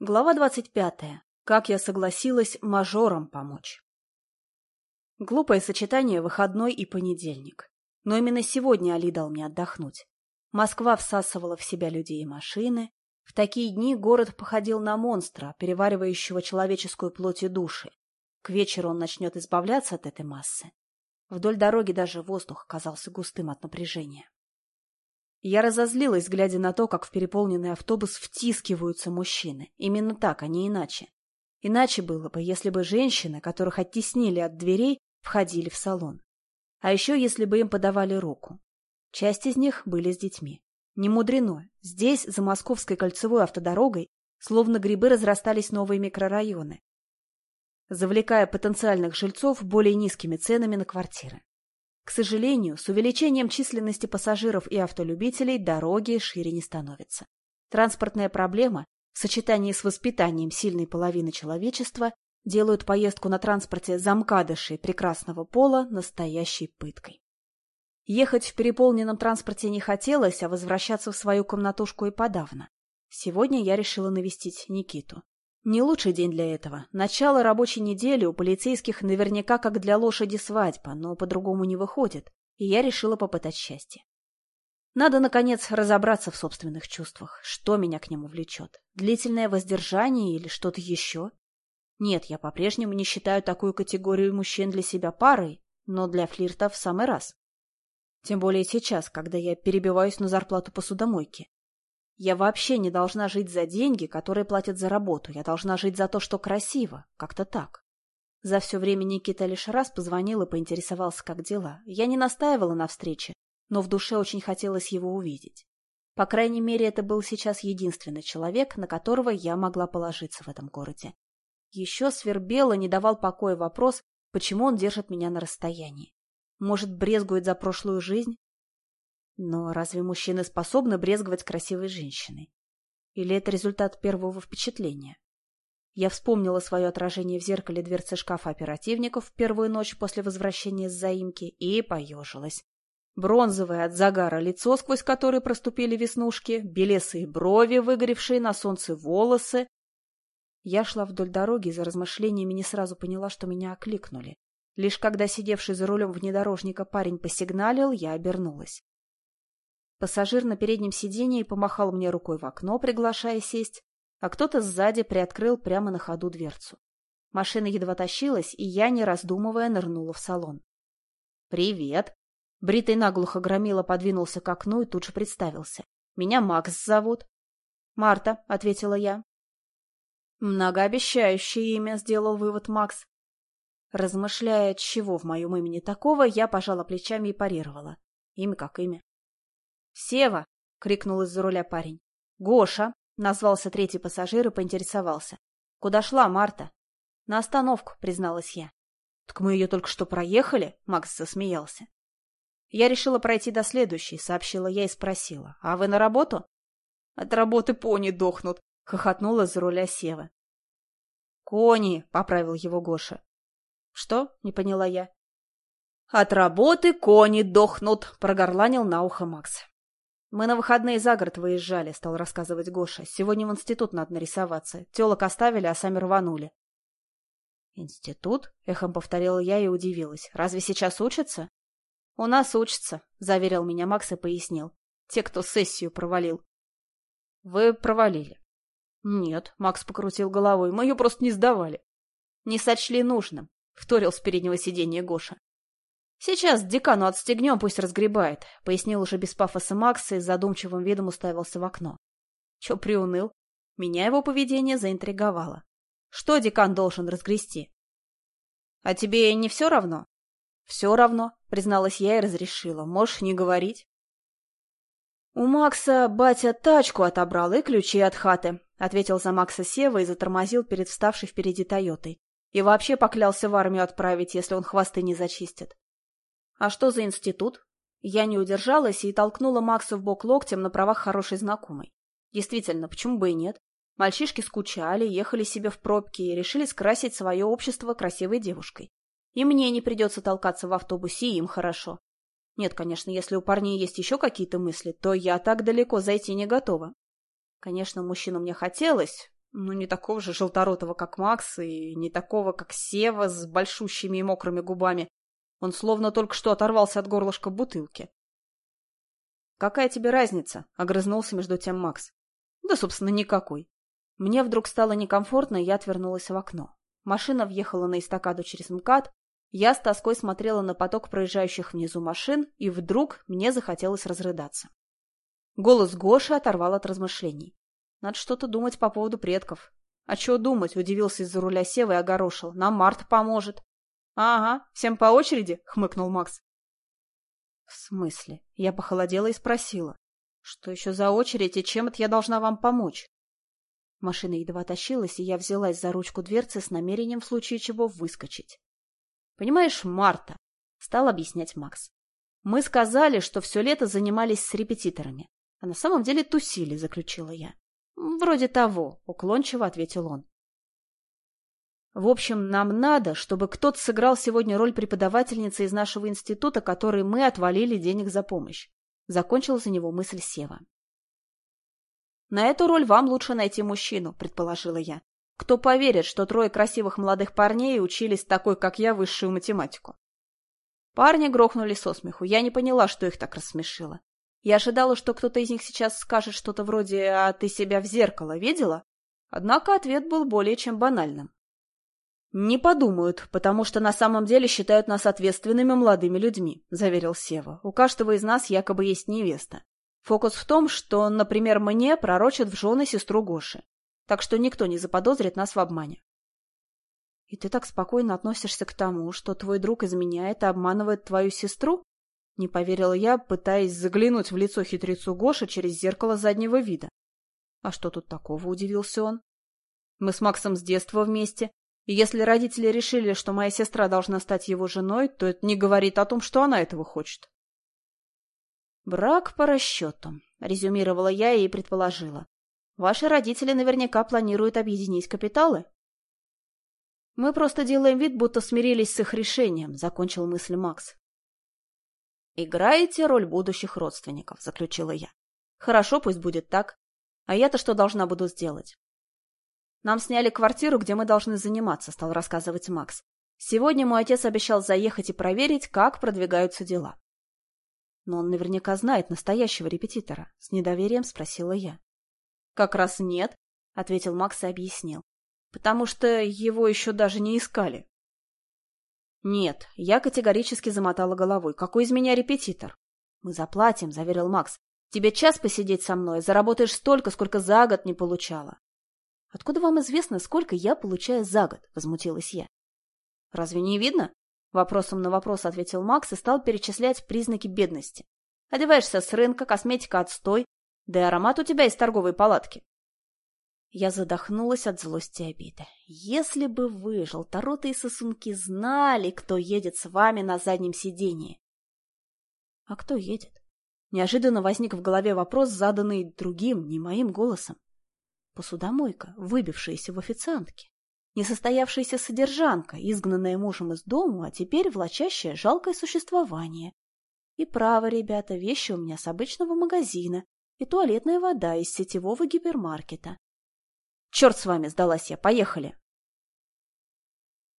Глава двадцать пятая. Как я согласилась мажорам помочь. Глупое сочетание выходной и понедельник. Но именно сегодня Али дал мне отдохнуть. Москва всасывала в себя людей и машины. В такие дни город походил на монстра, переваривающего человеческую плоть и души. К вечеру он начнет избавляться от этой массы. Вдоль дороги даже воздух казался густым от напряжения. Я разозлилась, глядя на то, как в переполненный автобус втискиваются мужчины. Именно так, а не иначе. Иначе было бы, если бы женщины, которых оттеснили от дверей, входили в салон. А еще, если бы им подавали руку. Часть из них были с детьми. Не мудрено. Здесь, за Московской кольцевой автодорогой, словно грибы разрастались новые микрорайоны, завлекая потенциальных жильцов более низкими ценами на квартиры. К сожалению, с увеличением численности пассажиров и автолюбителей дороги шире не становятся. Транспортная проблема в сочетании с воспитанием сильной половины человечества делают поездку на транспорте замкадышей прекрасного пола настоящей пыткой. Ехать в переполненном транспорте не хотелось, а возвращаться в свою комнатушку и подавно. Сегодня я решила навестить Никиту. Не лучший день для этого. Начало рабочей недели у полицейских наверняка как для лошади свадьба, но по-другому не выходит, и я решила попытать счастье. Надо, наконец, разобраться в собственных чувствах. Что меня к нему влечет? Длительное воздержание или что-то еще? Нет, я по-прежнему не считаю такую категорию мужчин для себя парой, но для флирта в самый раз. Тем более сейчас, когда я перебиваюсь на зарплату посудомойки. Я вообще не должна жить за деньги, которые платят за работу. Я должна жить за то, что красиво. Как-то так. За все время Никита лишь раз позвонил и поинтересовался, как дела. Я не настаивала на встрече, но в душе очень хотелось его увидеть. По крайней мере, это был сейчас единственный человек, на которого я могла положиться в этом городе. Еще свербело, не давал покоя вопрос, почему он держит меня на расстоянии. Может, брезгует за прошлую жизнь? Но разве мужчины способны брезговать красивой женщиной? Или это результат первого впечатления? Я вспомнила свое отражение в зеркале дверцы шкафа оперативников в первую ночь после возвращения с заимки и поежилась. Бронзовое от загара лицо, сквозь которое проступили веснушки, белесые брови, выгоревшие на солнце волосы. Я шла вдоль дороги и за размышлениями не сразу поняла, что меня окликнули. Лишь когда сидевший за рулем внедорожника парень посигналил, я обернулась. Пассажир на переднем сиденье помахал мне рукой в окно, приглашая сесть, а кто-то сзади приоткрыл прямо на ходу дверцу. Машина едва тащилась, и я, не раздумывая, нырнула в салон. «Привет!» Бритый наглухо громила подвинулся к окну и тут же представился. «Меня Макс зовут». «Марта», — ответила я. «Многообещающее имя», — сделал вывод Макс. Размышляя, чего в моем имени такого, я пожала плечами и парировала. Имя как имя. «Сева!» — крикнул из-за руля парень. «Гоша!» — назвался третий пассажир и поинтересовался. «Куда шла Марта?» «На остановку», — призналась я. «Так мы ее только что проехали?» — Макс засмеялся. «Я решила пройти до следующей», — сообщила я и спросила. «А вы на работу?» «От работы пони дохнут», — хохотнула за руля Сева. «Кони», — поправил его Гоша. «Что?» — не поняла я. «От работы кони дохнут», — прогорланил на ухо Макс. «Мы на выходные за город выезжали», — стал рассказывать Гоша. «Сегодня в институт надо нарисоваться. Телок оставили, а сами рванули». «Институт?» — эхом повторила я и удивилась. «Разве сейчас учатся?» «У нас учатся», — заверил меня Макс и пояснил. «Те, кто сессию провалил». «Вы провалили?» «Нет», — Макс покрутил головой. «Мы ее просто не сдавали». «Не сочли нужным», — вторил с переднего сиденья Гоша. «Сейчас декану отстегнем, пусть разгребает», — пояснил уже без пафоса Макс и задумчивым видом уставился в окно. Че приуныл? Меня его поведение заинтриговало. Что декан должен разгрести? «А тебе не все равно?» «Все равно», — призналась я и разрешила. «Можешь не говорить». «У Макса батя тачку отобрал и ключи от хаты», — ответил за Макса Сева и затормозил перед вставшей впереди Тойотой. «И вообще поклялся в армию отправить, если он хвосты не зачистит». «А что за институт?» Я не удержалась и толкнула Макса в бок локтем на правах хорошей знакомой. Действительно, почему бы и нет? Мальчишки скучали, ехали себе в пробки и решили скрасить свое общество красивой девушкой. И мне не придется толкаться в автобусе, и им хорошо. Нет, конечно, если у парней есть еще какие-то мысли, то я так далеко зайти не готова. Конечно, мужчину мне хотелось, Ну, не такого же желторотого, как Макс, и не такого, как Сева с большущими и мокрыми губами. Он словно только что оторвался от горлышка бутылки. «Какая тебе разница?» — огрызнулся между тем Макс. «Да, собственно, никакой». Мне вдруг стало некомфортно, и я отвернулась в окно. Машина въехала на эстакаду через МКАД, я с тоской смотрела на поток проезжающих внизу машин, и вдруг мне захотелось разрыдаться. Голос Гоши оторвал от размышлений. Надо что-то думать по поводу предков. А чего думать, удивился из-за руля Севы и огорошил. Нам Март поможет. Ага, всем по очереди, хмыкнул Макс. В смысле? Я похолодела и спросила. Что еще за очередь и чем это я должна вам помочь? Машина едва тащилась, и я взялась за ручку дверцы с намерением в случае чего выскочить. Понимаешь, Марта, стал объяснять Макс. Мы сказали, что все лето занимались с репетиторами, а на самом деле тусили, заключила я. «Вроде того», — уклончиво ответил он. «В общем, нам надо, чтобы кто-то сыграл сегодня роль преподавательницы из нашего института, которой мы отвалили денег за помощь», — закончил за него мысль Сева. «На эту роль вам лучше найти мужчину», — предположила я. «Кто поверит, что трое красивых молодых парней учились такой, как я, высшую математику?» Парни грохнули со смеху. Я не поняла, что их так рассмешило. Я ожидала, что кто-то из них сейчас скажет что-то вроде «А ты себя в зеркало видела?» Однако ответ был более чем банальным. «Не подумают, потому что на самом деле считают нас ответственными молодыми людьми», — заверил Сева. «У каждого из нас якобы есть невеста. Фокус в том, что, например, мне пророчат в жены сестру Гоши. Так что никто не заподозрит нас в обмане». «И ты так спокойно относишься к тому, что твой друг изменяет и обманывает твою сестру?» Не поверила я, пытаясь заглянуть в лицо хитрецу Гоши через зеркало заднего вида. А что тут такого, удивился он. Мы с Максом с детства вместе, если родители решили, что моя сестра должна стать его женой, то это не говорит о том, что она этого хочет. «Брак по расчету», — резюмировала я и предположила. «Ваши родители наверняка планируют объединить капиталы?» «Мы просто делаем вид, будто смирились с их решением», — закончил мысль Макс. «Играете роль будущих родственников», — заключила я. «Хорошо, пусть будет так. А я-то что должна буду сделать?» «Нам сняли квартиру, где мы должны заниматься», — стал рассказывать Макс. «Сегодня мой отец обещал заехать и проверить, как продвигаются дела». «Но он наверняка знает настоящего репетитора», — с недоверием спросила я. «Как раз нет», — ответил Макс и объяснил. «Потому что его еще даже не искали». «Нет», — я категорически замотала головой. «Какой из меня репетитор?» «Мы заплатим», — заверил Макс. «Тебе час посидеть со мной, заработаешь столько, сколько за год не получала». «Откуда вам известно, сколько я получаю за год?» — возмутилась я. «Разве не видно?» — вопросом на вопрос ответил Макс и стал перечислять признаки бедности. «Одеваешься с рынка, косметика отстой, да и аромат у тебя из торговой палатки. Я задохнулась от злости и обиды. Если бы вы, желторотые сосунки, знали, кто едет с вами на заднем сидении. А кто едет? Неожиданно возник в голове вопрос, заданный другим, не моим голосом. Посудомойка, выбившаяся в официантке. Несостоявшаяся содержанка, изгнанная мужем из дома, а теперь влачащая жалкое существование. И право, ребята, вещи у меня с обычного магазина, и туалетная вода из сетевого гипермаркета. «Черт с вами!» — сдалась я. «Поехали!»